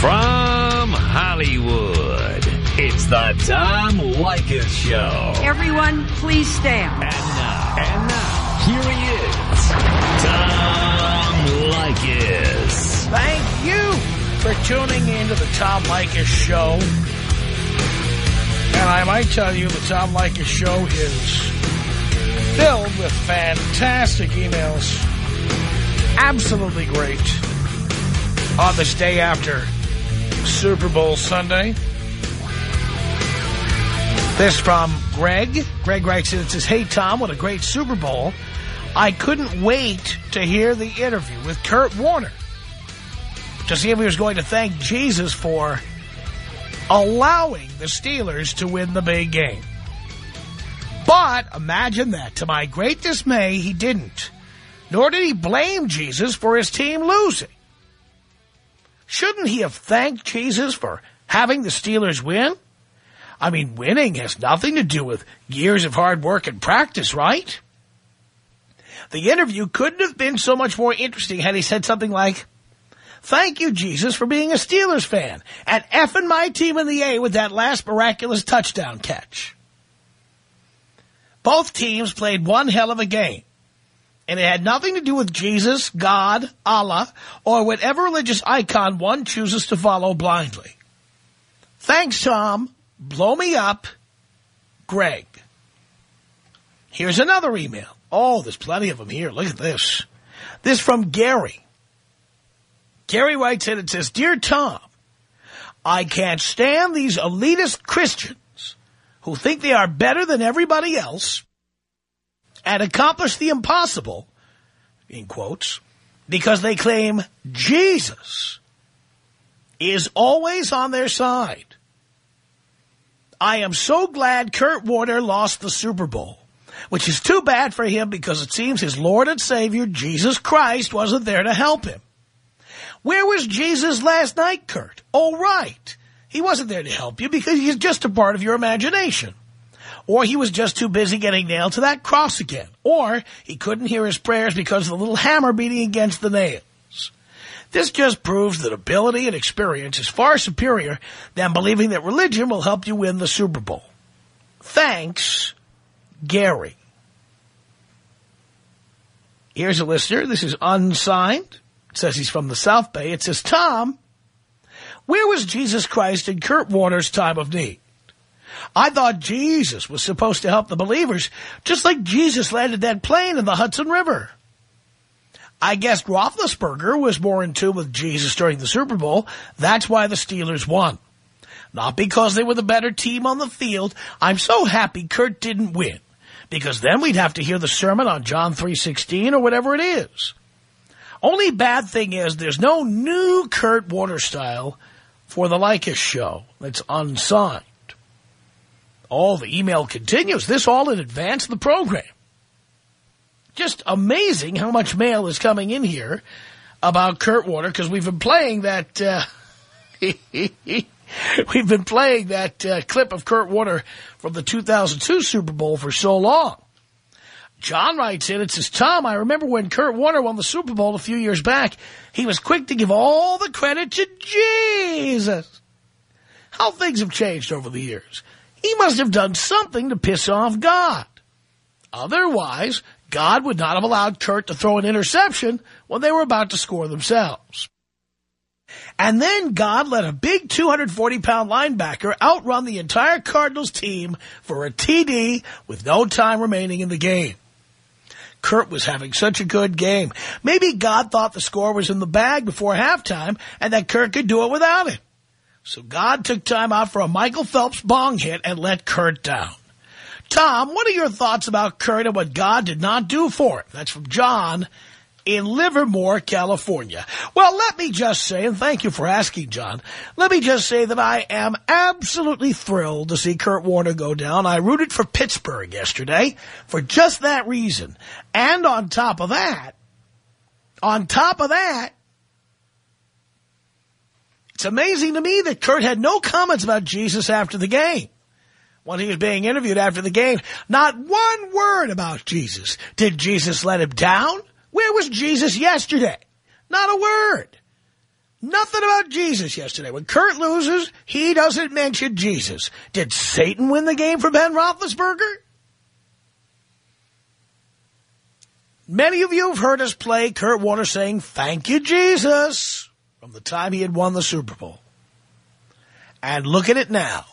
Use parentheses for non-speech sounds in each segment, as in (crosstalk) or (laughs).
From Hollywood, it's the Tom Leykis Show. Everyone, please stand. And now, and now, here he is, Tom Leykis. Thank you for tuning into the Tom Leykis Show. And I might tell you the Tom Leykis Show is filled with fantastic emails. Absolutely great. On this day after Super Bowl Sunday. This from Greg. Greg writes in and says, Hey, Tom, what a great Super Bowl. I couldn't wait to hear the interview with Kurt Warner to see if he was going to thank Jesus for allowing the Steelers to win the big game. But imagine that. To my great dismay, he didn't. Nor did he blame Jesus for his team losing. Shouldn't he have thanked Jesus for having the Steelers win? I mean, winning has nothing to do with years of hard work and practice, right? The interview couldn't have been so much more interesting had he said something like, Thank you, Jesus, for being a Steelers fan and effing my team in the A with that last miraculous touchdown catch. Both teams played one hell of a game. And it had nothing to do with Jesus, God, Allah, or whatever religious icon one chooses to follow blindly. Thanks, Tom. Blow me up. Greg. Here's another email. Oh, there's plenty of them here. Look at this. This from Gary. Gary writes in and says, Dear Tom, I can't stand these elitist Christians who think they are better than everybody else and accomplish the impossible, in quotes, because they claim Jesus is always on their side. I am so glad Kurt Warner lost the Super Bowl, which is too bad for him because it seems his Lord and Savior, Jesus Christ, wasn't there to help him. Where was Jesus last night, Kurt? Oh, right. He wasn't there to help you because he's just a part of your imagination. Or he was just too busy getting nailed to that cross again. Or he couldn't hear his prayers because of the little hammer beating against the nails. This just proves that ability and experience is far superior than believing that religion will help you win the Super Bowl. Thanks, Gary. Here's a listener. This is unsigned. Says he's from the South Bay. It says, Tom, where was Jesus Christ in Kurt Warner's time of need? I thought Jesus was supposed to help the believers, just like Jesus landed that plane in the Hudson River. I guessed Roethlisberger was more in tune with Jesus during the Super Bowl. That's why the Steelers won. Not because they were the better team on the field. I'm so happy Kurt didn't win. Because then we'd have to hear the sermon on John 3.16 or whatever it is. Only bad thing is there's no new Kurt Warner style for the Leykis show. That's unsigned. All the email continues. This all in advance of the program. Just amazing how much mail is coming in here about Kurt Warner because we've been playing that. Uh, (laughs) we've been playing that uh, clip of Kurt Warner from the 2002 Super Bowl for so long. John writes in, it says, Tom, I remember when Kurt Warner won the Super Bowl a few years back, he was quick to give all the credit to Jesus. How things have changed over the years. He must have done something to piss off God. Otherwise, God would not have allowed Kurt to throw an interception when they were about to score themselves. And then God let a big 240-pound linebacker outrun the entire Cardinals team for a TD with no time remaining in the game. Kurt was having such a good game. Maybe God thought the score was in the bag before halftime and that Kurt could do it without it. So God took time out for a Michael Phelps bong hit and let Kurt down. Tom, what are your thoughts about Kurt and what God did not do for him? That's from John in Livermore, California. Well, let me just say, and thank you for asking, John, let me just say that I am absolutely thrilled to see Kurt Warner go down. I rooted for Pittsburgh yesterday for just that reason. And on top of that, on top of that, it's amazing to me that Kurt had no comments about Jesus after the game. When he was being interviewed after the game, not one word about Jesus. Did Jesus let him down? Where was Jesus yesterday? Not a word. Nothing about Jesus yesterday. When Kurt loses, he doesn't mention Jesus. Did Satan win the game for Ben Roethlisberger? Many of you have heard us play Kurt Warner saying, thank you, Jesus, from the time he had won the Super Bowl. And look at it now.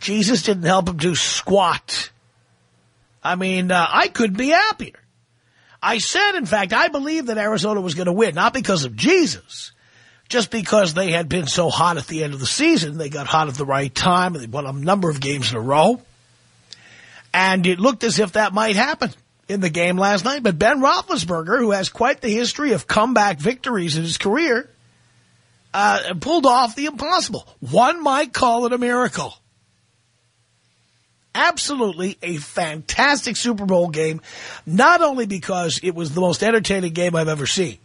Jesus didn't help him do squat. I mean, uh, I couldn't be happier. I said, in fact, I believe that Arizona was going to win, not because of Jesus, just because they had been so hot at the end of the season. They got hot at the right time, and they won a number of games in a row. And it looked as if that might happen in the game last night. But Ben Roethlisberger, who has quite the history of comeback victories in his career, uh, pulled off the impossible. One might call it a miracle. Absolutely a fantastic Super Bowl game, not only because it was the most entertaining game I've ever seen,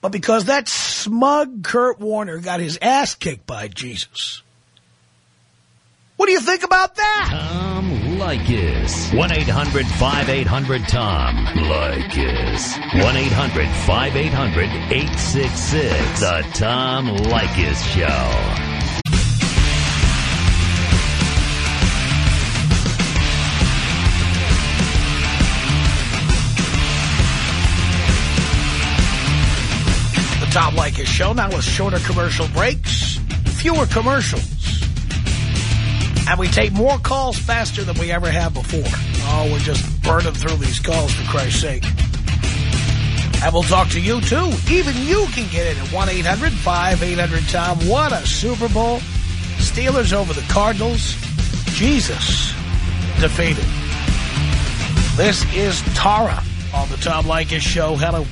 but because that smug Kurt Warner got his ass kicked by Jesus. What do you think about that? Tom Leykis. 1-800-5800-TOM. Leykis. 1-800-5800-866. The Tom Leykis Show. The Tom Leykis Show, now with shorter commercial breaks, fewer commercials. And we take more calls faster than we ever have before. Oh, we're just burning through these calls, for Christ's sake. And we'll talk to you, too. Even you can get in at 1-800-5800-TOM. What a Super Bowl. Steelers over the Cardinals. Jesus defeated. This is Tara on the Tom Leykis Show. Hello.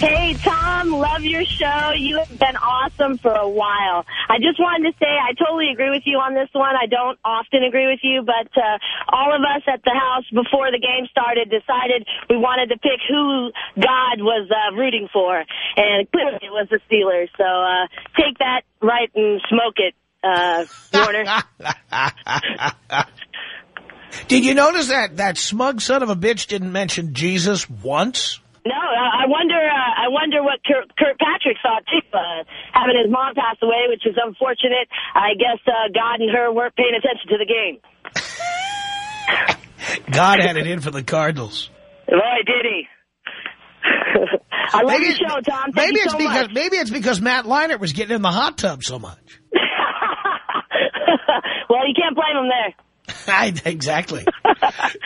Hey, Tom, love your show. You have been awesome for a while. I just wanted to say I totally agree with you on this one. I don't often agree with you, but uh, all of us at the house before the game started decided we wanted to pick who God was uh, rooting for, and clearly it was the Steelers. So uh, take that right and smoke it, uh, Warner. (laughs) (laughs) Did you notice that that smug son of a bitch didn't mention Jesus once? No, I wonder. Uh, I wonder what Kurt, Kirkpatrick thought too. Uh, having his mom pass away, which is unfortunate. I guess uh, God and her weren't paying attention to the game. (laughs) God had it in for the Cardinals. Boy, did he! (laughs) I love maybe, your show, Tom. Thank maybe it's so because much. maybe it's because Matt Leinart was getting in the hot tub so much. (laughs) well, you can't blame him there. I, exactly.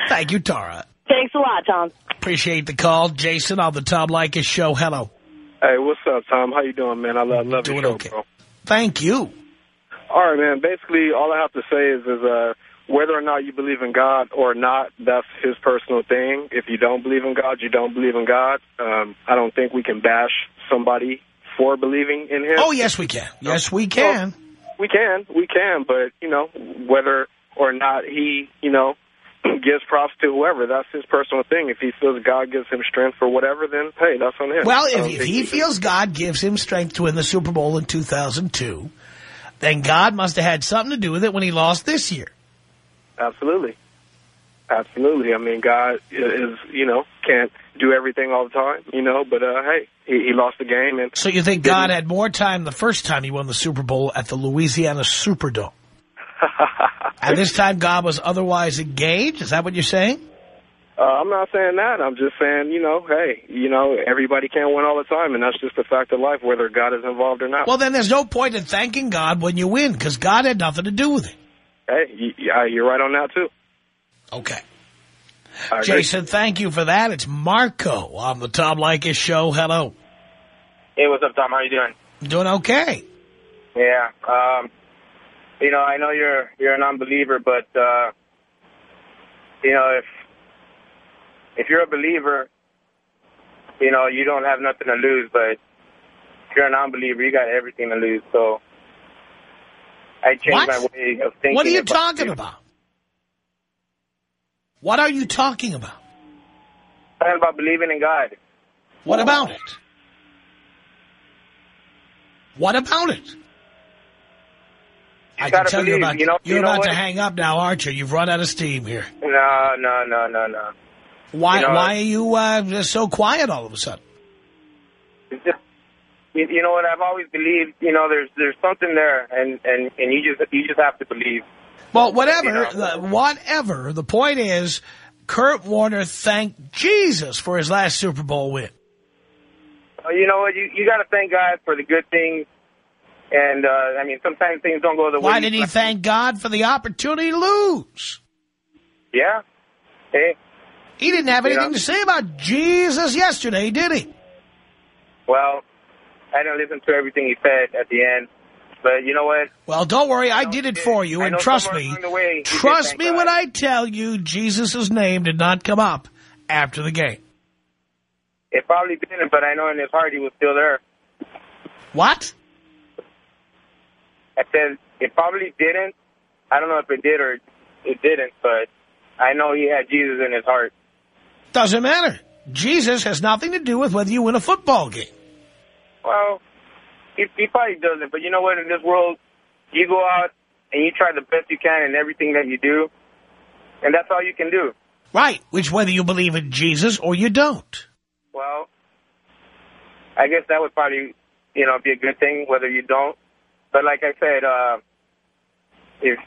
Thank you, Tara. Thanks a lot, Tom. Appreciate the call, Jason on the Tom Leykis show. Hello. Hey, what's up, Tom? How you doing, man? I love, love Doing your show, okay. bro. Thank you. All right, man. Basically, all I have to say is, is uh, whether or not you believe in God or not, that's his personal thing. If you don't believe in God, you don't believe in God. Um, I don't think we can bash somebody for believing in him. Oh yes, we can. Yes, we can. We can, we can, but, you know, whether or not he, you know, (coughs) gives props to whoever, that's his personal thing. If he feels God gives him strength for whatever, then, hey, that's on him. Well, if, if think he can- feels God gives him strength to win the Super Bowl in 2002, then God must have had something to do with it when he lost this year. Absolutely. Absolutely. I mean, God is, you know, can't do everything all the time, you know, but, uh, hey, he, he lost the game. and So you think God had more time the first time he won the Super Bowl at the Louisiana Superdome? (laughs) And this time God was otherwise engaged? Is that what you're saying? uh, I'm not saying that. I'm just saying, you know, hey, you know, everybody can't win all the time, and that's just a fact of life, whether God is involved or not. Well, then there's no point in thanking God when you win because God had nothing to do with it. hey, you, yeah, you're right on that, too. Okay. I agree. Jason, thank you for that. It's Marco on the Tom Leykis show. Hello. Hey, what's up, Tom? How you doing? Doing okay. Yeah. Um, you know, I know you're you're a non-believer, but uh, you know, if if you're a believer, you know, you don't have nothing to lose. But if you're a non-believer, you got everything to lose. So I changed What? my way of thinking. What are you about talking it. about? What are you talking about? Talking about believing in God. What about it? What about it? I can tell you believe, about you know- You're you know about to hang up now, aren't you? You've run out of steam here. No, no, no, no, no. Why? You know- why are you uh, so quiet all of a sudden? It's (laughs) just you, you know what? I've always believed. You know, there's there's something there, and and and you just you just have to believe. Well, whatever, You know. the- whatever. The point is, Kurt Warner thanked Jesus for his last Super Bowl win. Uh, You know what? You you got to thank God for the good things, and uh, I mean sometimes things don't go the way. Why you did he thank God for the opportunity to lose? Yeah. Hey. He didn't have anything Yeah. to say about Jesus yesterday, did he? Well, I didn't listen to everything he said at the end, but you know what? Well, don't worry, I did it for you, and trust me, way, did trust me God. when I tell you Jesus' name did not come up after the game. It probably didn't, but I know in his heart he was still there. What? I said it probably didn't. I don't know if it did or it didn't, but I know he had Jesus in his heart. Doesn't matter. Jesus has nothing to do with whether you win a football game. Well, he, he probably doesn't, but you know what? In this world, you go out and you try the best you can in everything that you do, and that's all you can do. Right, which whether you believe in Jesus or you don't. Well, I guess that would probably, you know, be a good thing, whether you don't. But like I said, uh, if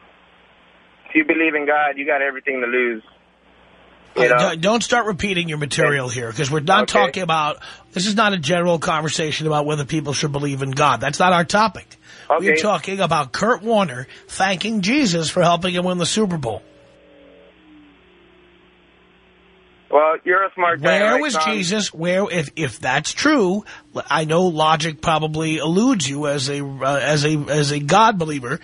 if you believe in God, you got everything to lose. You know? don't- start repeating your material here, because we're not Okay. talking about, this is not a general conversation about whether people should believe in God. That's not our topic. We're talking about Kurt Warner thanking Jesus for helping him win the Super Bowl. Well, you're a smart guy. Where right, was Tom? Jesus? Where, if if that's true, I know logic probably eludes you as a uh, as a as a God believer,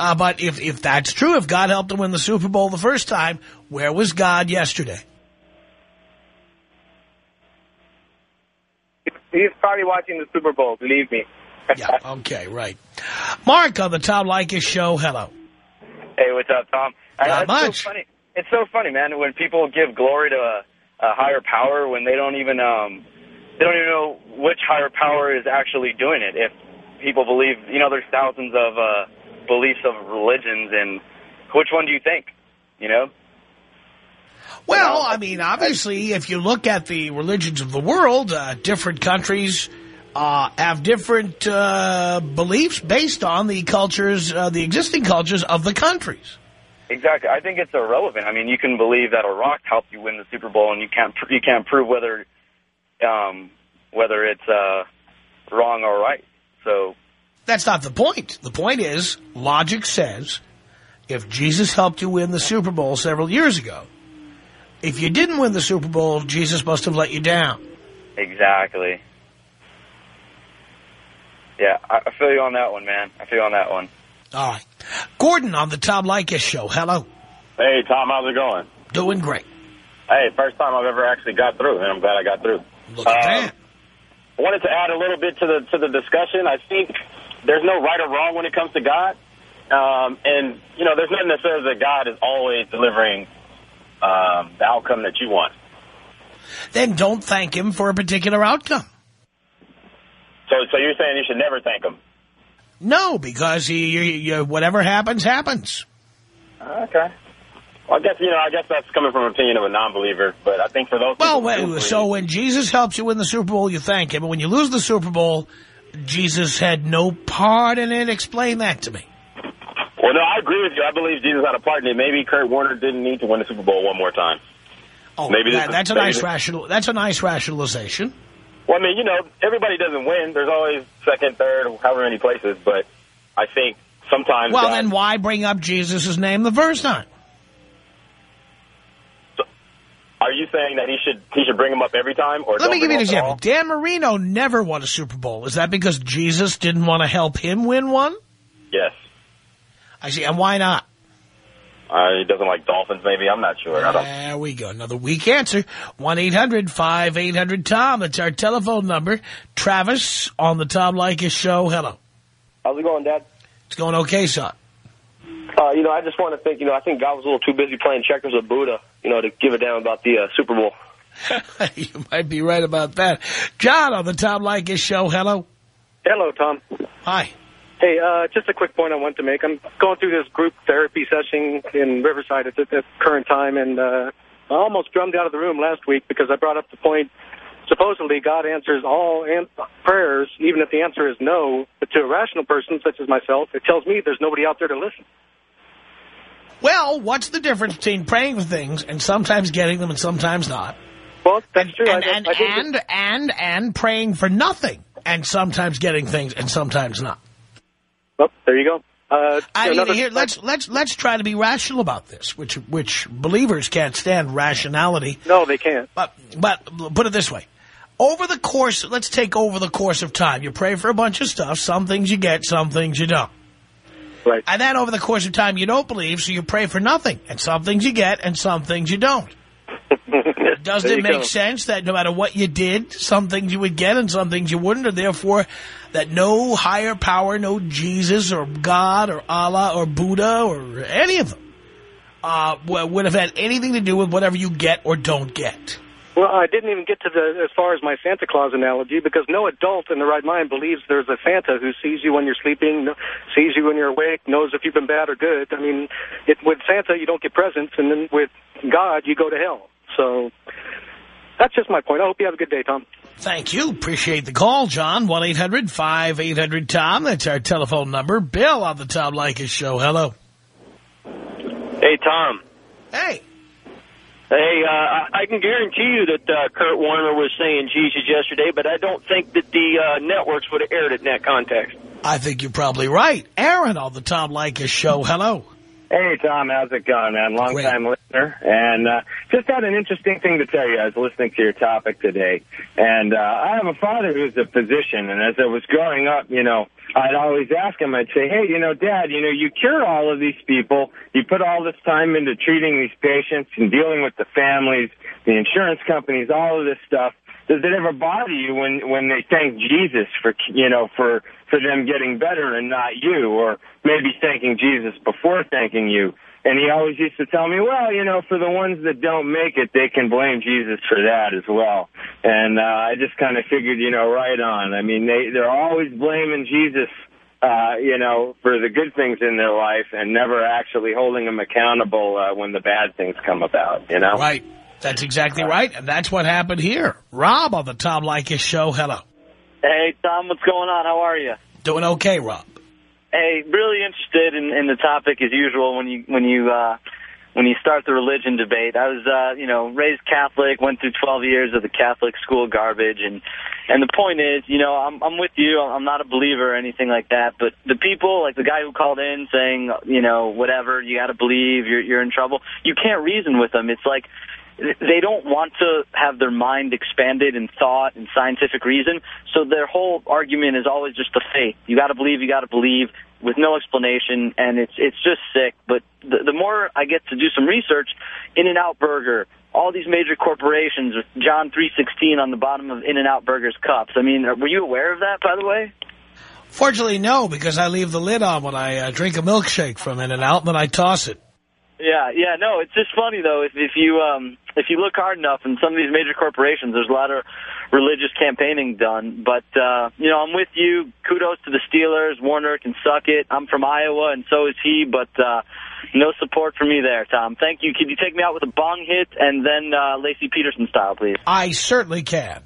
uh, but if if that's true, if God helped him win the Super Bowl the first time, where was God yesterday? He's probably watching the Super Bowl. Believe me. Yeah. Okay. Right. Mark on the Tom Leykis show. Hello. Hey, what's up, Tom? Not it's much. So funny. It's so funny, man, when people give glory to a, higher power when they don't even um they don't even know which higher power is actually doing it. If people believe, you know, there's thousands of uh beliefs of religions, and which one do you think? You know? Well, I mean, obviously, if you look at the religions of the world, uh, different countries uh, have different uh, beliefs based on the cultures, uh, the existing cultures of the countries. Exactly. I think it's irrelevant. I mean, you can believe that a rock helped you win the Super Bowl, and you can't pr- you can't prove whether um, whether it's uh, wrong or right. So That's not the point. The point is, logic says, if Jesus helped you win the Super Bowl several years ago, if you didn't win the Super Bowl, Jesus must have let you down. exactly. Yeah, I I feel you on that one, man. I feel you on that one. All right. Gordon on the Tom Leykis show. Hello. Hey, Tom, how's it going? Doing great. Hey, first time I've ever actually got through, and I'm glad I got through. Look at Um, that. I wanted to add a little bit to the to the discussion. I think there's no right or wrong when it comes to God, um, and you know, there's nothing that says that God is always delivering um, the outcome that you want. Then don't thank him for a particular outcome. So, so you're saying you should never thank Him? No, because he, you, you, whatever happens, happens. Uh, okay. Well, I guess you know, I guess that's coming from an opinion of a non-believer, but I think for those Well, people who wait, so when Jesus helps you win the Super Bowl, you thank him. But when you lose the Super Bowl, Jesus had no part in it. Explain that to me. well, no, I agree with you. I believe Jesus had a part in it. Maybe Kurt Warner didn't need to win the Super Bowl one more time. Oh, Maybe that, that's a nice rational. That's a nice rationalization. Well, I mean, you know, everybody doesn't win. There's always second, third, however many places. But I think sometimes. Well, God- then why bring up Jesus' name the first time? are you saying that he should he should bring him up every time? Or Let me give you an example. Dan Marino never won a Super Bowl. Is that because Jesus didn't want to help him win one? Yes. I see. And why not? Uh, he doesn't like dolphins. Maybe I'm not sure. I don't. There we go. Another weak answer. 1-800-5800-TOM. That's our telephone number. Travis on the Tom Leykis show. Hello. How's it going, Dad? It's going okay, son. Uh, you know, I just want to think, you know, I think God was a little too busy playing checkers with Buddha, you know, to give a damn about the uh, Super Bowl. (laughs) you might be right about that. John on the Tom Leykis show. Hello. Hello, Tom. Hi. Hey, uh, just a quick point I want to make. I'm going through this group therapy session in Riverside at the, at the current time, and uh, I almost drummed out of the room last week because I brought up the point supposedly God answers all an prayers, even if the answer is no. But to a rational person such as myself, it tells me there's nobody out there to listen. Well, what's the difference between praying for things and sometimes getting them and sometimes not? Well, that's true. And, I- and, I think and, and, and praying for nothing and sometimes getting things and sometimes not. Well, there you go. Uh, I mean, here, let's let's let's try to be rational about this, which which believers can't stand rationality. No, they can't. But but put it this way: over the course, let's take over the course of time. You pray for a bunch of stuff. Some things you get, some things you don't. Right. And then over the course of time, you don't believe, so you pray for nothing. And some things you get, and some things you don't. Doesn't it make go. sense that no matter what you did, some things you would get and some things you wouldn't, and therefore that no higher power, no Jesus or God or Allah or Buddha or any of them uh, would have had anything to do with whatever you get or don't get? Well, I didn't even get to the as far as my Santa Claus analogy because no adult in the right mind believes there's a Santa who sees you when you're sleeping, sees you when you're awake, knows if you've been bad or good. I mean, it, with Santa you don't get presents, and then with God you go to hell. So that's just my point. I hope you have a good day, Tom. Thank you. Appreciate the call, John. 1-800-5800-TOM. That's our telephone number. Bill on the Tom Leykis show. Hello. Hey, Tom. Hey. Hey, uh, I I can guarantee you that uh, Kurt Warner was saying Jesus yesterday, but I don't think that the uh, networks would have aired it in that context. I think you're probably right. Aaron on the Tom Leykis show. Hello. Hey, Tom, how's it going, man? Long time listener. And uh, just had an interesting thing to tell you. I was listening to your topic today. And uh, I have a father who's a physician. And as I was growing up, you know, I'd always ask him, I'd say, hey, you know, Dad, you know, you cure all of these people. You put all this time into treating these patients and dealing with the families, the insurance companies, all of this stuff. Does it ever bother you when when they thank Jesus for you know for for them getting better and not you, or maybe thanking Jesus before thanking you? And he always used to tell me, well, you know, for the ones that don't make it, they can blame Jesus for that as well. And uh, I just kind of figured, you know, right on. I mean, they they're always blaming Jesus, uh, you know, for the good things in their life, and never actually holding them accountable uh, when the bad things come about. You know, Right. That's exactly right. And that's what happened here. Rob on the Tom Leykis show. Hello. Hey, Tom, what's going on? How are you? Doing okay, Rob. Hey, really interested in, in the topic as usual when you when you uh, when you start the religion debate. I was uh, you know raised Catholic, went through 12 years of the Catholic school garbage, and and the point is, you know, I'm I'm with you. I'm not a believer or anything like that, but the people like the guy who called in saying, you know, whatever, you got to believe, you're you're in trouble. You can't reason with them. It's like they don't want to have their mind expanded in thought and scientific reason. So their whole argument is always just the faith. You got to believe, you got to believe, with no explanation, and it's it's just sick. But the, the more I get to do some research, In-N-Out Burger, all these major corporations with John three sixteen on the bottom of In-N-Out Burger's cups. I mean, were you aware of that, by the way? Fortunately, no, because I leave the lid on when I uh, drink a milkshake from In-N-Out, and I toss it. Yeah, yeah, no, it's just funny though. If if you um if you look hard enough in some of these major corporations, there's a lot of religious campaigning done. But uh, you know, I'm with you. Kudos to the Steelers. Warner can suck it. I'm from Iowa, and so is he. But uh, no support for me there, Tom. Thank you. Could you take me out with a bong hit and then uh, Laci Peterson style, please? I certainly can.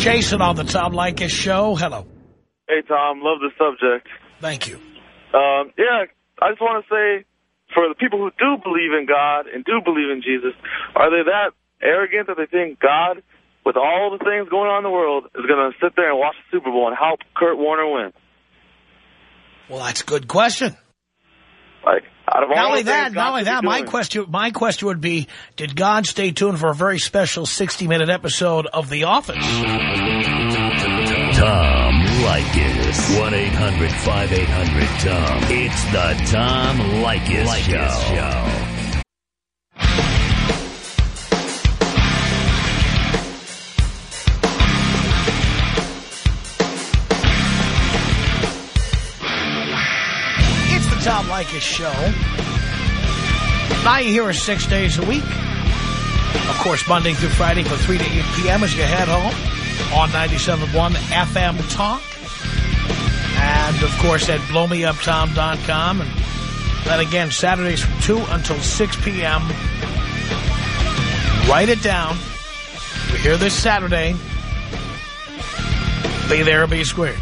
Jason on the Tom Leykis show. Hello. Hey, Tom. Love the subject. Thank you. Um, yeah, I just want to say, for the people who do believe in God and do believe in Jesus, are they that arrogant that they think God, with all the things going on in the world, is going to sit there and watch the Super Bowl and help Kurt Warner win? Well, that's a good question. Like, out of all Not only the that, things not only that, my doing- question, my question would be, did God stay tuned for a very special 60-minute episode of The Office? Tom Leykis. 1-800-5800-TOM. It's the Tom Leykis, Show. It's Tom Leykis Show. Now you hear us six days a week. Of course, Monday through Friday from 3 to 8 p.m. as you head home on 97.1 FM Talk. And, of course, at blowmeuptom.com. And then again, Saturdays from 2 until 6 p.m. Write it down. We're here this Saturday. Be there be squared.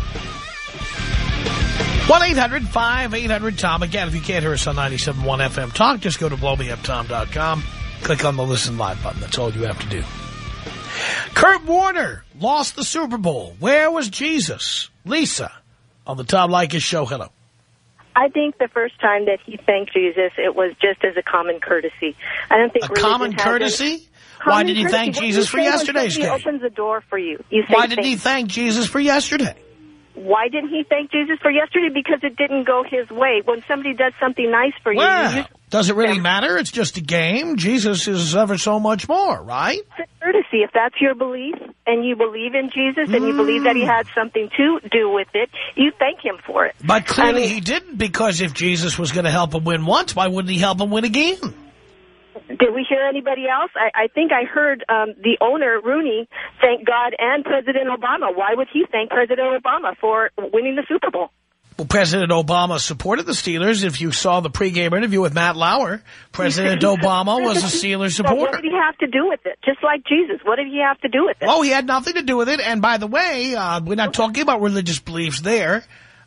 1-800-5800-TOM. Again, if you can't hear us on 97.1 FM Talk, just go to blowmeuptom.com. Click on the Listen Live button. That's all you have to do. Kurt Warner lost the Super Bowl. Where was Jesus? Lisa on the Tom Leykis show. Hello. I think the first time that he thanked Jesus, it was just as a common courtesy. I don't think A common courtesy? Why did he thank Jesus for yesterday's He opens the door for you. you say Why did he thank Jesus for yesterday? Why didn't he thank Jesus for yesterday? Because it didn't go his way. When somebody does something nice for you, Well, you does it really matter? It's just a game. Jesus is ever so much more, right? use courtesy. If that's your belief and you believe in Jesus and you believe that he mm. had something to do with it, you thank him for it. But clearly I mean- he didn't because if Jesus was going to help him win once, why wouldn't he help him win again? Did we hear anybody else? I, I think I heard um, the owner, Rooney, thank God and President Obama. Why would he thank President Obama for winning the Super Bowl? Well, President Obama supported the Steelers. If you saw the pregame interview with Matt Lauer, President (laughs) Obama was a Steelers So what did he have to do with it? Just like Jesus, what did he have to do with it? Oh, he had nothing to do with it. And by the way, uh, we're not talking about religious beliefs there.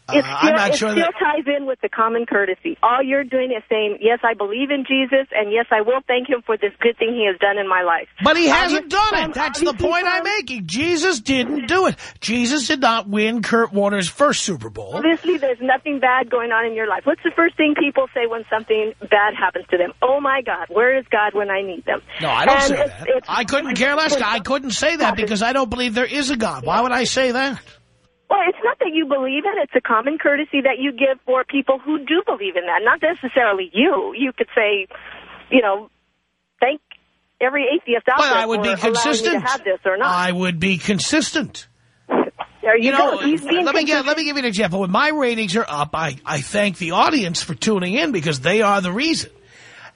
Uh, It still, I'm not it sure still that... ties in with the common courtesy. All you're doing is saying, yes, I believe in Jesus, and yes, I will thank him for this good thing he has done in my life. But he hasn't done it. That's the point I'm making. Jesus didn't do it. Jesus did not win Kurt Warner's first Super Bowl. Obviously, there's nothing bad going on in your life. What's the first thing people say when something bad happens to them? Oh, my God, where is God when I need them? No, I don't And say it's- that. it's- I couldn't care less. I couldn't say that because I don't believe there is a God. Why would I say that? Well, it's not that you believe it. It's a common courtesy that you give for people who do believe in that. Not necessarily you. You could say, you know, thank every atheist out Well, there I would be allowing you to consistent. have this or not. I would be consistent. There you, You know, go. Let me get, let me give you an example. When my ratings are up, I, I thank the audience for tuning in because they are the reason.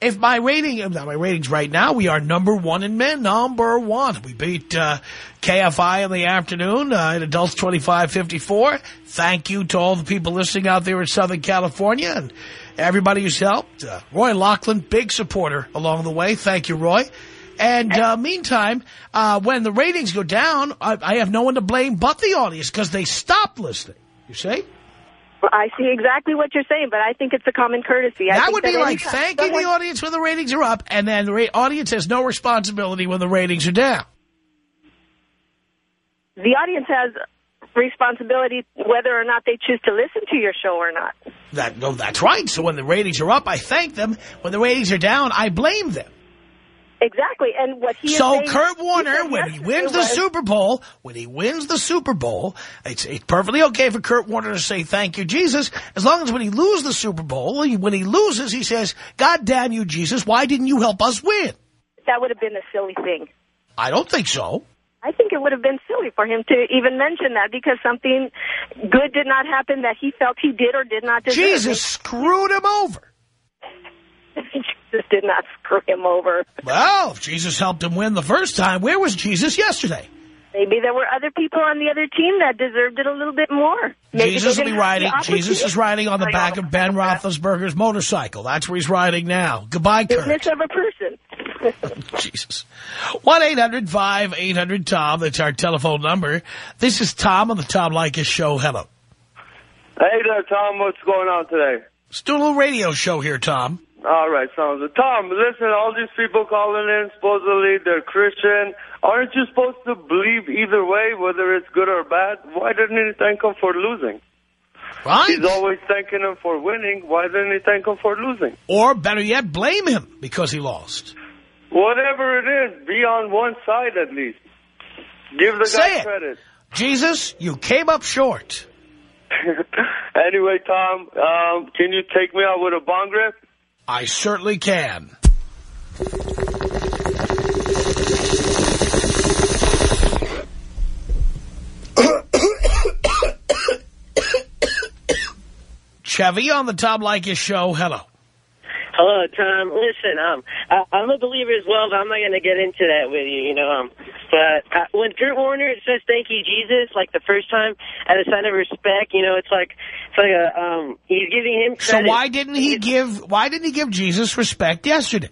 If my rating, not my ratings right now, we are number one in men, number one. We beat uh, KFI in the afternoon uh, in adults 25-54. Thank you to all the people listening out there in Southern California and everybody who's helped. Uh, Roy Lachlan, big supporter along the way. Thank you, Roy. And uh, meantime, uh, when the ratings go down, I, I have no one to blame but the audience because they stopped listening. You see? I see exactly what you're saying, but I think it's a common courtesy. I that would be like thanking someone- the audience when the ratings are up, and then the audience has no responsibility when the ratings are down. The audience has responsibility whether or not they choose to listen to your show or not. That no, that's right. So when the ratings are up, I thank them. When the ratings are down, I blame them. Exactly, and what he So saying- Kurt Warner, when he wins the was- Super Bowl, when he wins the Super Bowl, it's, it's perfectly okay for Kurt Warner to say thank you, Jesus, as long as when he loses the Super Bowl, he, when he loses, he says, God damn you, Jesus, why didn't you help us win? that would have been a silly thing. I don't think so. I think it would have been silly for him to even mention that because something good did not happen that he felt he did or did not deserve. Jesus screwed him over. (laughs) Jesus did not screw him over. Well, if Jesus helped him win the first time, where was Jesus yesterday? Maybe there were other people on the other team that deserved it a little bit more. Maybe Jesus they will be didn't have the riding. Jesus is riding on the oh, back of Ben Roethlisberger's motorcycle. That's where he's riding now. Goodbye, Kurt. Business of a person. (laughs) Jesus. 1-800-5800-TOM. That's our telephone number. This is Tom on the Tom Leykis Show. Hello. Hey there, Tom. What's going on today? Let's do a little radio show here, Tom. All right, sounds good. Tom, listen, all these people calling in, supposedly they're Christian. Aren't you supposed to believe either way, whether it's good or bad? Why didn't he thank him for losing? Right. He's always thanking him for winning. Why didn't he thank him for losing? Or better yet, blame him because he lost. Whatever it is, be on one side at least. Give the Say guy it. credit. Jesus, you came up short. (laughs) anyway, Tom, um, can you take me out with a bong rip? I certainly can. (coughs) Chevy on the Tom Leykis show. Hello. Hello, Tom. Listen, um, I, I'm a believer as well, but I'm not going to get into that with you, you know. Um, but uh, when Kurt Warner says "Thank you, Jesus," like the first time, as a sign of respect, you know, it's like it's like a um, he's giving him. So why didn't he give, why didn't he give Jesus respect yesterday?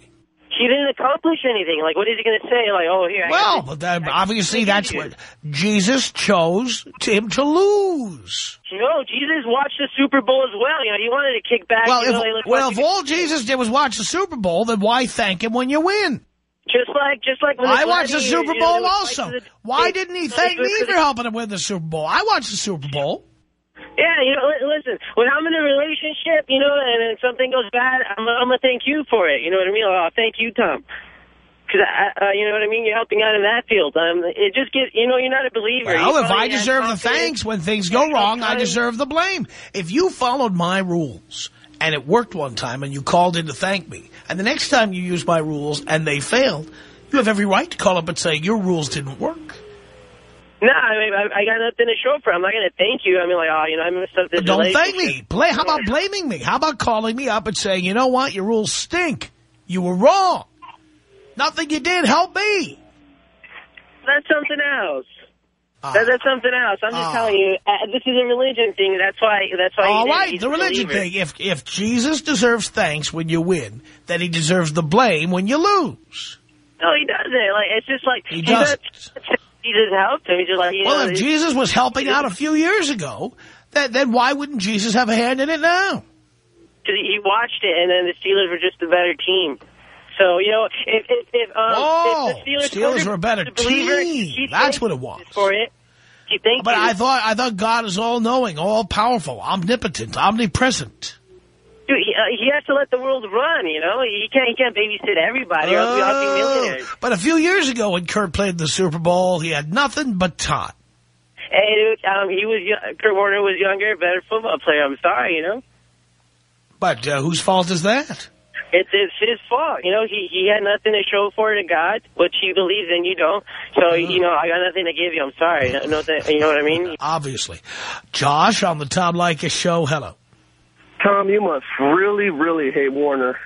He didn't accomplish anything. Like, what is he going to say? Like, oh, here. I Well, but that, obviously that's what Jesus chose to him to lose. No, Jesus watched the Super Bowl as well. You know, he wanted to kick back. Well, you know, if, like, well, if all Jesus did was watch the Super Bowl, then why thank him when you win? just like, just like when I watched the Super you know, Bowl would fight also. the- Why didn't he thank me for helping him win the Super Bowl? I watched the Super Bowl. Yeah, you know, listen, when I'm in a relationship, you know, and then something goes bad, I'm, I'm going to thank you for it. You know what I mean? Oh, thank you, Tom. Because, uh, you know what I mean? You're helping out in that field. Um, it just gets, you know, you're not a believer. Well, You if I deserve the thanks when things go wrong, I deserve the blame. If you followed my rules and it worked one time and you called in to thank me, and the next time you use my rules and they failed, you have every right to call up and say your rules didn't work. No, I mean, I, I got nothing to show for. I'm not going to thank you. I mean, like, oh, you know, I messed up this But don't thank me. Blame, how about blaming me? How about calling me up and saying, you know what, your rules stink. You were wrong. Nothing you did helped me. That's something else. Ah. That, that's something else. I'm just telling you, uh, this is a religion thing. That's why. That's why. All he, right, the religion believer. thing. If if Jesus deserves thanks when you win, then he deserves the blame when you lose. No, he doesn't. Like, it's just like He he's doesn't. Jesus helped him. He's just like, you Well, know, if Jesus was helping out a few years ago, then, then why wouldn't Jesus have a hand in it now? Cause he watched it, and then the Steelers were just a better team. So you know, if if, if, um, if the Steelers, Steelers were a better believer, team. That's what it was. For it, But you. I thought I thought God is all knowing, all powerful, omnipotent, omnipresent. Dude, he, uh, he has to let the world run. You know, he can't he can't babysit everybody. or else we all be millionaires. But a few years ago, when Kurt played the Super Bowl, he had nothing but time. Hey, dude, um, he was Kurt Warner was younger, better football player. I'm sorry, you know. But uh, whose fault is that? It's it's his fault. You know, he he had nothing to show for it to God, which he believes in, you don't. So you know, I got nothing to give you. I'm sorry. No, you know what I mean? Obviously. Josh on the Tom Leykis show. Hello. Tom, you must really, really hate Warner.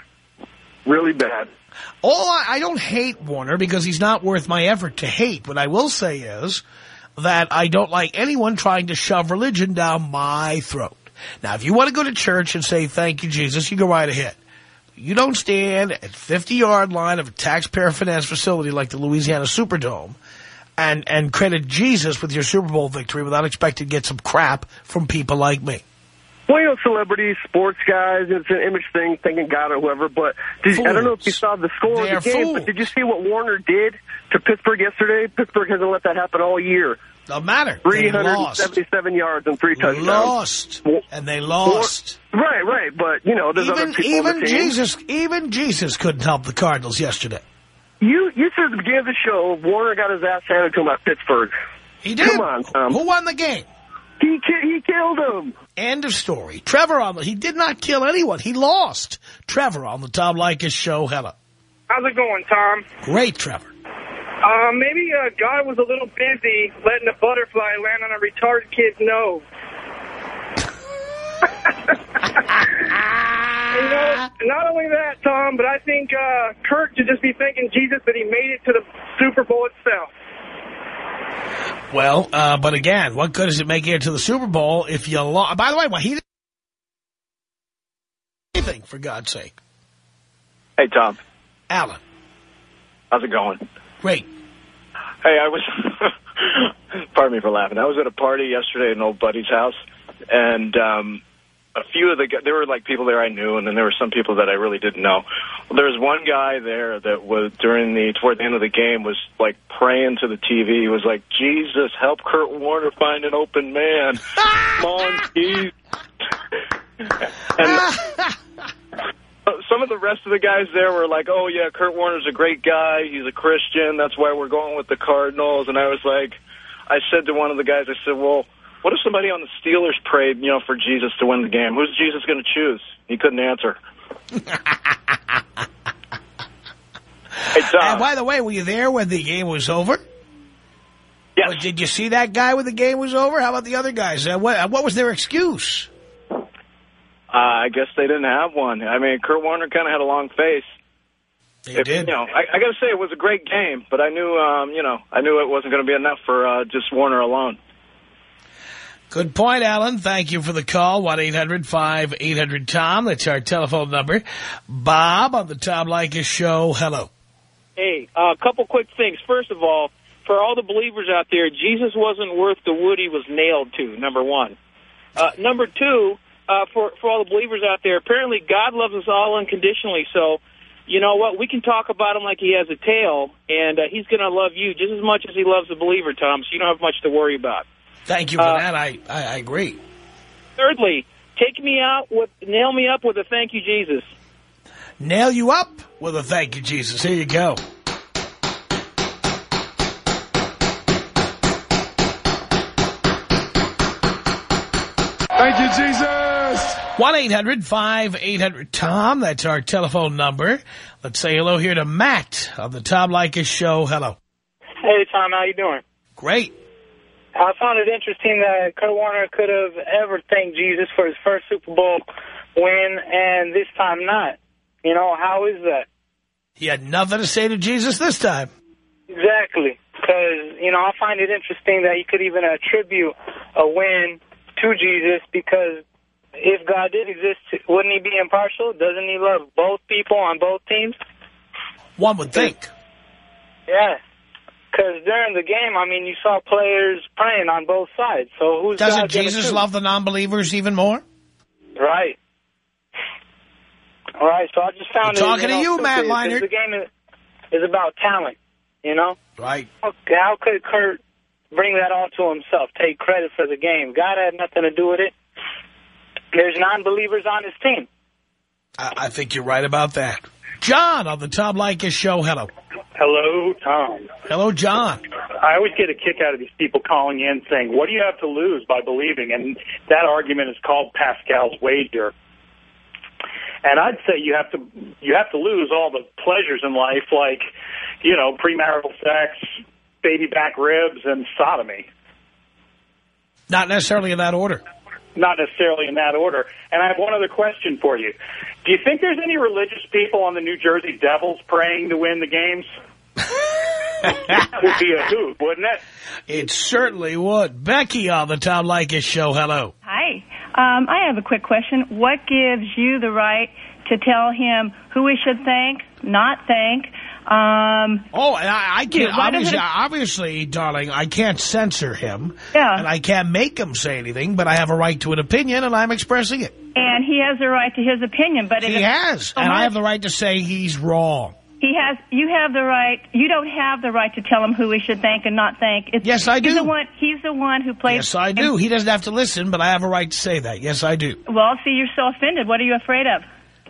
Really bad. Oh, I, don't hate Warner because he's not worth my effort to hate. What I will say is that I don't like anyone trying to shove religion down my throat. Now, if you want to go to church and say, thank you, Jesus, you go right ahead. You don't stand at 50-yard line of a taxpayer finance facility like the Louisiana Superdome and, and credit Jesus with your Super Bowl victory without expecting to get some crap from people like me. Well, you know, celebrities, sports guys, it's an image thing, thanking God or whoever, but did, I don't know if you saw the score They're of the game, fools. but did you see what Warner did to Pittsburgh yesterday? Pittsburgh hasn't let that happen all year. No matter. 377 yards and three touchdowns. Lost. And they lost. Right, right, but, you know, there's other Even, people on even. Jesus, even Jesus couldn't help the Cardinals yesterday. You, you said at the beginning of the show, Warner got his ass handed to him at Pittsburgh. He did. Come on, Tom. Who won the game? He, ki- he killed him. End of story. Trevor on the, he did not kill anyone. He lost. Trevor on the Tom Leykis show. Hello. How's it going, Tom? Great, Trevor. Uh, maybe uh, God was a little busy letting a butterfly land on a retarded kid's nose. You know, not only that, Tom, but I think uh, Kurt should just be thanking Jesus that he made it to the Super Bowl itself. Well, uh, but again, what good does it make it to the Super Bowl if you lost? By the way, well, he didn't anything, for God's sake. Hey, Tom. Alan. How's it going? Great. Hey, I was, (laughs) pardon me for laughing. I was at a party yesterday at an old buddy's house, and um, a few of the, gu- there were like people there I knew, and then there were some people that I really didn't know. There was one guy there that was, during the, toward the end of the game, was like praying to the TV. He was like, Jesus, help Kurt Warner find an open man. (laughs) Come on, Jesus. (laughs) and (laughs) some of the rest of the guys there were like, oh, yeah, Kurt Warner's a great guy. He's a Christian. That's why we're going with the Cardinals. And I was like, I said to one of the guys, I said, well, what if somebody on the Steelers prayed, you know, for Jesus to win the game? Who's Jesus going to choose? He couldn't answer. (laughs) hey, Tom. And by the way, were you there when the game was over? Yes. Did you see that guy when the game was over? How about the other guys? Uh, what, what was their excuse? Uh, I guess they didn't have one. I mean, Kurt Warner kind of had a long face. They If- did. You know, I, I got to say it was a great game, but I knew, um, you know, I knew it wasn't going to be enough for uh, just Warner alone. Good point, Alan. Thank you for the call. 1-800-5800-TOM. That's our telephone number. Bob on the Tom Leykis show. Hello. Hey, a couple quick things. First of all, for all the believers out there, Jesus wasn't worth the wood he was nailed to, number one. Uh, number two, uh, for, for all the believers out there, apparently God loves us all unconditionally, so you know what? We can talk about him like he has a tail, and uh, he's going to love you just as much as he loves the believer, Tom, so you don't have much to worry about. Thank you for Uh, that. I, I, I agree. Thirdly, take me out with, nail me up with a thank you, Jesus. Nail you up with a thank you, Jesus. Here you go. Thank you, Jesus. 1-800-5800-TOM. That's our telephone number. Let's say hello here to Matt on the Tom Leykis show. Hello. Hey, Tom, how you doing? Great. I found it interesting that Kurt Warner could have ever thanked Jesus for his first Super Bowl win, and this time not. You know, how is that? He had nothing to say to Jesus this time. Exactly. Because, you know, I find it interesting that he could even attribute a win to Jesus because if God did exist, wouldn't he be impartial? Doesn't he love both people on both teams? One would think. Yeah. Because during the game, I mean, you saw players praying on both sides. So who's Doesn't God Jesus choose? love the non-believers even more? Right. All right, so I just found We're it. talking to know, you, stupid, Matt 'cause Leinart. The game is, is about talent, you know? Right. How, how could Kurt bring that all to himself, take credit for the game? God had nothing to do with it. There's non-believers on his team. I, I think you're right about that. John on the Tom Leykis show. Hello. Hello, Tom. Hello, John. I always get a kick out of these people calling in saying, what do you have to lose by believing? And that argument is called Pascal's wager. And I'd say you have to you have to lose all the pleasures in life, like, you know, premarital sex, baby back ribs, and sodomy. Not necessarily in that order. Not necessarily in that order. And I have one other question for you. Do you think there's any religious people on the New Jersey Devils praying to win the games? That would be a hoot, wouldn't it? It certainly would. Becky on the Tom Leykis show. Hello. Hi. Um, I have a quick question. What gives you the right to tell him who we should thank, not thank? Um, oh, and I, I can't, Why obviously, it- obviously, darling, I can't censor him. Yeah. And I can't make him say anything, but I have a right to an opinion, and I'm expressing it. And he has the right to his opinion, but He it, has. And I have the right to say he's wrong. He has. You have the right. You don't have the right to tell him who we should thank and not thank. It's, Yes, I He's do. the one. He's the one who plays. Yes, I do. He doesn't have to listen, but I have a right to say that. Yes, I do. Well, see, you're so offended. What are you afraid of?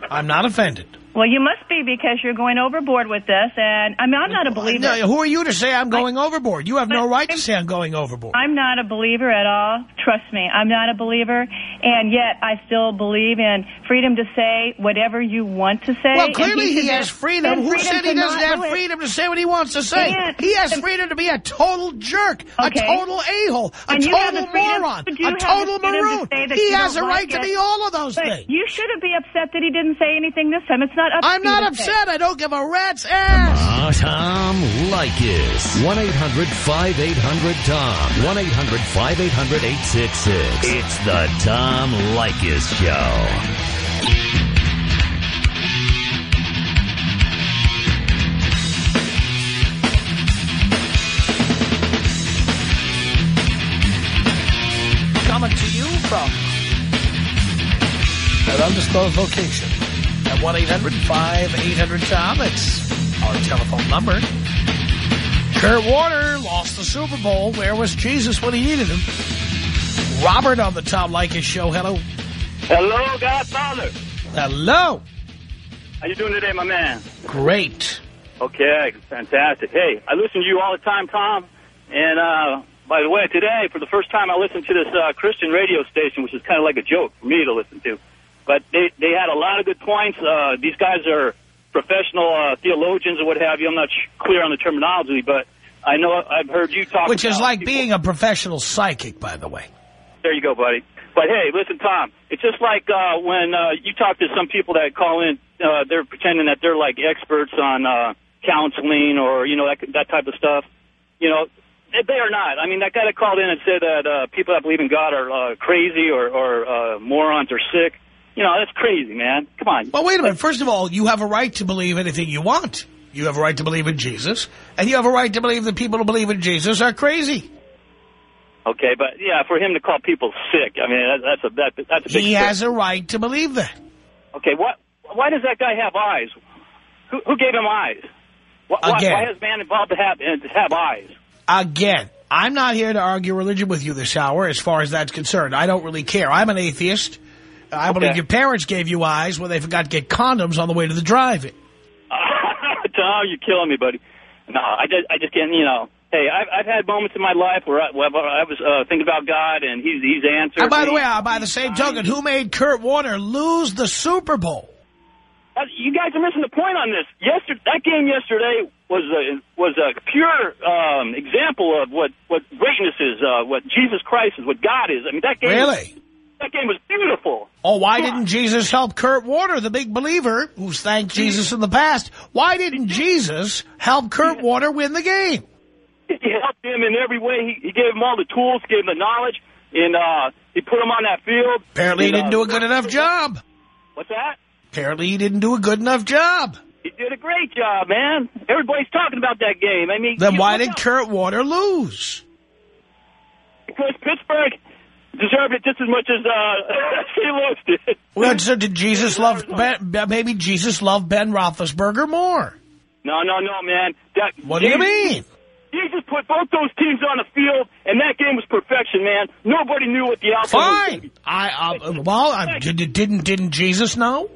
I'm not offended. Well, you must be because you're going overboard with this. And I mean, I'm not a believer. No, who are you to say I'm going overboard? You have no right to say I'm going overboard. I'm not a believer at all. Trust me, I'm not a believer, and yet I still believe in freedom to say whatever you want to say. Well, clearly he should has freedom. Who said he doesn't have do freedom to say what he wants to say? And- He has freedom to be a total jerk, a total a-hole, a And total moron, a total freedom to maroon. He has a right like to it. be all of those But things. You shouldn't be upset that he didn't say anything this time. It's not up I'm not upset. I don't give a rat's ass. Ah, Tom Leykis. 1-800-5800-TOM. 1-800-5800-866. It's the Tom Leykis Show. Coming to you from an undisclosed location at 1-800-5800-TOM. It's our telephone number. Kurt Warner lost the Super Bowl. Where was Jesus when he needed him? Robert on the Tom Leykis show. Hello. Hello, Godfather. Hello. How you doing today, my man? Great. Okay, fantastic. Hey, I listen to you all the time, Tom. And, uh, by the way, today, for the first time, I listened to this uh, Christian radio station, which is kind of like a joke for me to listen to. But they, they had a lot of good points. Uh, these guys are professional uh, theologians or what have you. I'm not sh- clear on the terminology, but I know I've heard you talk Which is like people- being a professional psychic, by the way. There you go, buddy. But hey, listen, Tom, it's just like uh, when uh, you talk to some people that call in, uh, they're pretending that they're like experts on uh, counseling or, you know, that, that type of stuff. You know, they they are not. I mean, that guy that called in and said that uh, people that believe in God are uh, crazy or, or uh, morons or sick. You know, that's crazy, man. Come on. Well, wait a minute. First of all, you have a right to believe anything you want. You have a right to believe in Jesus, and you have a right to believe that people who believe in Jesus are crazy. Okay, but yeah, for him to call people sick, I mean, that, that's a that, that's a big. He has a right to believe that. Okay, what? Why does that guy have eyes? Who, who gave him eyes? Why, why, Again. why has man involved to have uh, to have eyes? Again, I'm not here to argue religion with you this hour as far as that's concerned. I don't really care. I'm an atheist. I believe your parents gave you eyes when they forgot to get condoms on the way to the drive-in. (laughs) Tom, you're killing me, buddy. No, I just I just can't. You know, hey, I've I've had moments in my life where I, where I was uh, thinking about God and He's He's answered. And by the me. way, uh, by the same token, who made Kurt Warner lose the Super Bowl? Uh, you guys are missing the point on this. Yesterday, that game yesterday was a was a pure um, example of what what greatness is, uh, what Jesus Christ is, what God is. I mean, that game Really? That game was beautiful. Oh, why didn't Jesus help Kurt Warner, the big believer who's thanked Jesus in the past? Why didn't Jesus help Kurt Warner win the game? He helped him in every way. He, he gave him all the tools, gave him the knowledge, and uh, he put him on that field. Apparently he didn't uh, do a good enough job. What's that? Apparently he didn't do a good enough job. He did a great job, man. Everybody's talking about that game. I mean, Then why did up- Kurt Warner lose? Because Pittsburgh deserved it just as much as uh, St. Louis did. Well, so did Jesus love, ben, maybe Jesus loved Ben Roethlisberger more? No, no, no, man. That, What do you mean? Jesus put both those teams on the field, and that game was perfection, man. Nobody knew what the outcome was. Fine. I, uh, well, I, did, didn't, didn't Jesus know?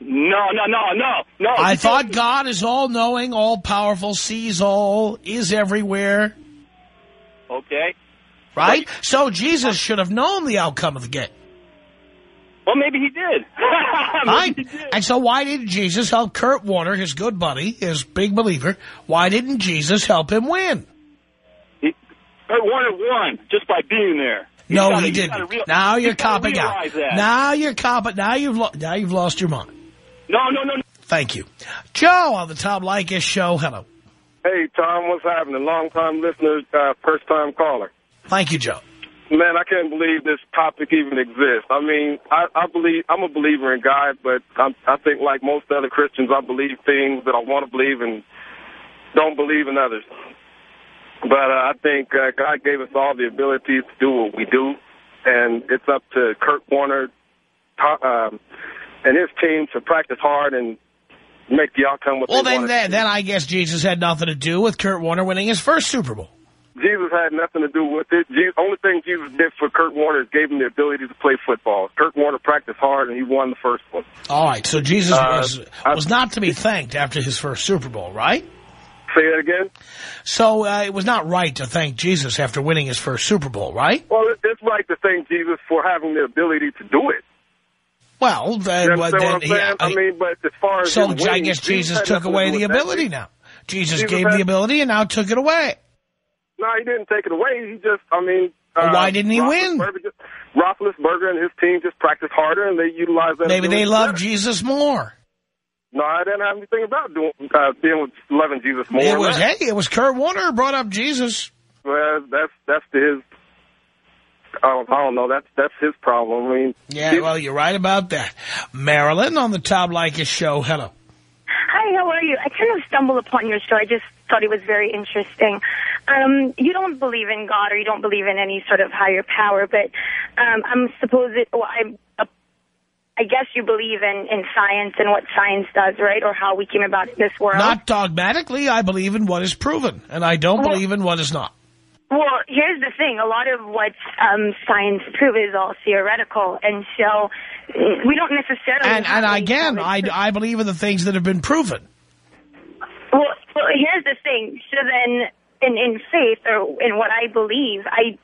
No, no, no, no, no. I thought God is all-knowing, all-powerful, sees all, is everywhere, Okay. Right? So Jesus should have known the outcome of the game. Well, maybe he did. (laughs) Right? And so why didn't Jesus help Kurt Warner, his good buddy, his big believer, why didn't Jesus help him win? Kurt Warner won just by being there. You No, gotta- he didn't. real- now you you're gotta copping out. that. Now you're copping. Now you've lo now you've lost your mind. No, no, no, no. Thank you, Joe on the Tom Leykis show. Hello. Hey, Tom, what's happening? Long time listener, uh, first time caller. Thank you, Joe. Man, I can't believe this topic even exists. I mean, I, I believe I'm a believer in God, but I'm, I think like most other Christians, I believe things that I want to believe and don't believe in others. But uh, I think uh, God gave us all the ability to do what we do, and it's up to Kurt Warner to, um, and his team to practice hard and make the outcome what Well, they then, want. then, then I guess Jesus had nothing to do with Kurt Warner winning his first Super Bowl. Jesus had nothing to do with it. The only thing Jesus did for Kurt Warner is gave him the ability to play football. Kurt Warner practiced hard, and he won the first one. All right, so Jesus Uh, was was not to be thanked after his first Super Bowl, right? Say that again? So uh, it was not right to thank Jesus after winning his first Super Bowl, right? Well, it's right to thank Jesus for having the ability to do it. Well, then, You understand then saying? yeah, I mean, but as far as so him I guess Jesus had took away the ability now. Jesus, Jesus gave had- the ability and now took it away. No, he didn't take it away. He just, I mean... Uh, Why didn't he win? Just- Roethlisberger and his team just practiced harder, and they utilized that Maybe they love. Jesus more. No, I didn't have anything about doing, uh, dealing with loving Jesus more. it was hey, it was Kurt Warner who brought up Jesus. Well, that's that's his. I don't, I don't know. That's that's his problem. I mean, Yeah, well, you're right about that. Marilyn on the Tom Leykis show. Hello. Hi, how are you? I kind of stumbled upon your show. I just thought it was very interesting. Um, you don't believe in God or you don't believe in any sort of higher power, but um, I'm supposed well, I, uh, I guess you believe in, in science and what science does, right? Or how we came about in this world. Not dogmatically. I believe in what is proven, and I don't believe in what is not. Well, here's the thing. A lot of what um, science proves is all theoretical, and so we don't necessarily... And and again, I, I believe in the things that have been proven. Well, well, here's the thing. So then, in in faith or in what I believe, I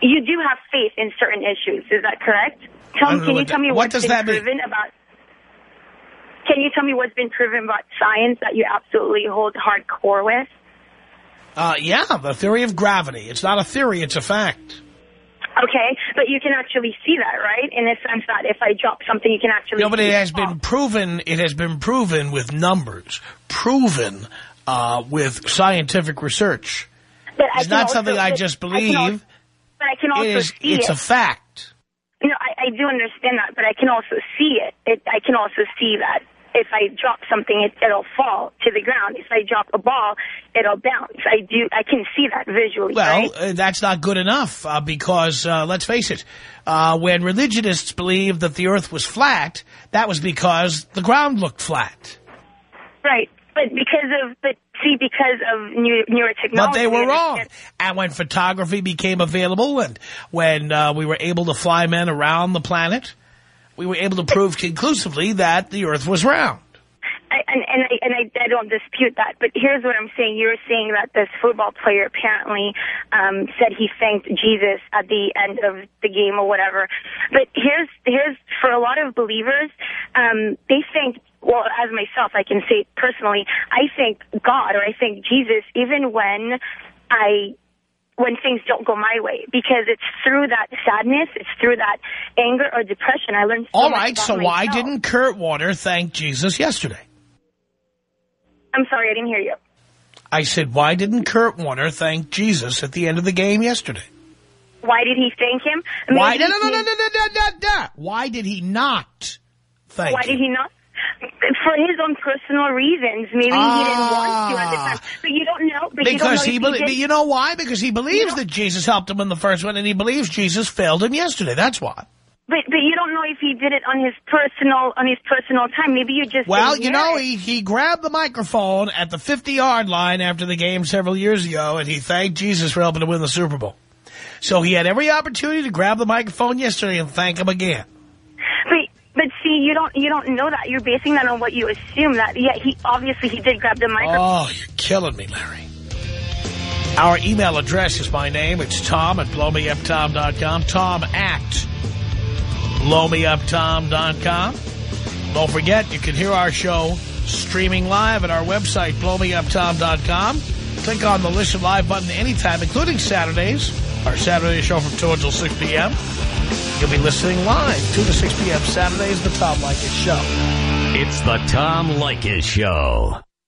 you do have faith in certain issues. Is that correct? Tell, don't can you tell me what what's does been that mean? proven about? Can you tell me what's been proven about science that you absolutely hold hardcore with? Uh, yeah, the theory of gravity. It's not a theory; it's a fact. Okay, but you can actually see that, right? In the sense that if I drop something, you can actually. No, but see it has been proven. It has been proven with numbers, proven uh, with scientific research. But It's not also- something I just I can believe. but I can also It is. see It's it. a fact. No, I, I do understand that, but I can also see it. it. I can also see that if I drop something, it, it'll fall to the ground. If I drop a ball, it'll bounce. I do. I can see that visually. Well, right? uh, that's not good enough uh, because, uh, let's face it, uh, when religionists believed that the earth was flat, that was because the ground looked flat. right. But because of, but see, because of new, newer technology. But they were wrong. And when photography became available and when uh, we were able to fly men around the planet, we were able to prove conclusively that the earth was round. I, and and, I, and I, I don't dispute that. But here's what I'm saying. You're saying that this football player apparently um, said he thanked Jesus at the end of the game or whatever. But here's here's for a lot of believers, um, they think. Well, as myself, I can say personally, I thank God or I thank Jesus even when I when things don't go my way because it's through that sadness, it's through that anger or depression. I learned so All right, so why myself. didn't Kurt Warner thank Jesus yesterday? I'm sorry, I didn't hear you. I said, why didn't Kurt Warner thank Jesus at the end of the game yesterday? Why did he thank him? Why? Maybe No, no, no, he- no, no, no, no, no. Why did he not thank Why did he not? For his own personal reasons. Maybe he didn't want to at the time. Ah. But you don't know. But you don't know Because he, did. you know why? Because he believes that Jesus helped him in the first one, and he believes Jesus failed him yesterday. That's why. But but you don't know if he did it on his personal on his personal time. Maybe you just Well, you know, it. he, he grabbed the microphone at the 50-yard line after the game several years ago, and he thanked Jesus for helping to win the Super Bowl. So he had every opportunity to grab the microphone yesterday and thank him again. But see, you don't you don't know that. You're basing that on what you assume that. Yeah, he obviously he did grab the microphone. Oh, you're killing me, Larry. Our email address is my name. It's Tom at blowmeuptom.com. Tom at blowmeuptom.com. Don't forget, you can hear our show streaming live at our website, blowmeuptom.com. Click on the Listen Live button anytime, including Saturdays. Our Saturday show from 2 until 6 p.m. You'll be listening live, 2 to 6 p.m. Saturday is The Tom Leykis Show. It's the Tom Leykis Show.